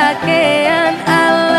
pakaian Allah.